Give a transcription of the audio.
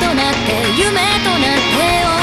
となって夢となって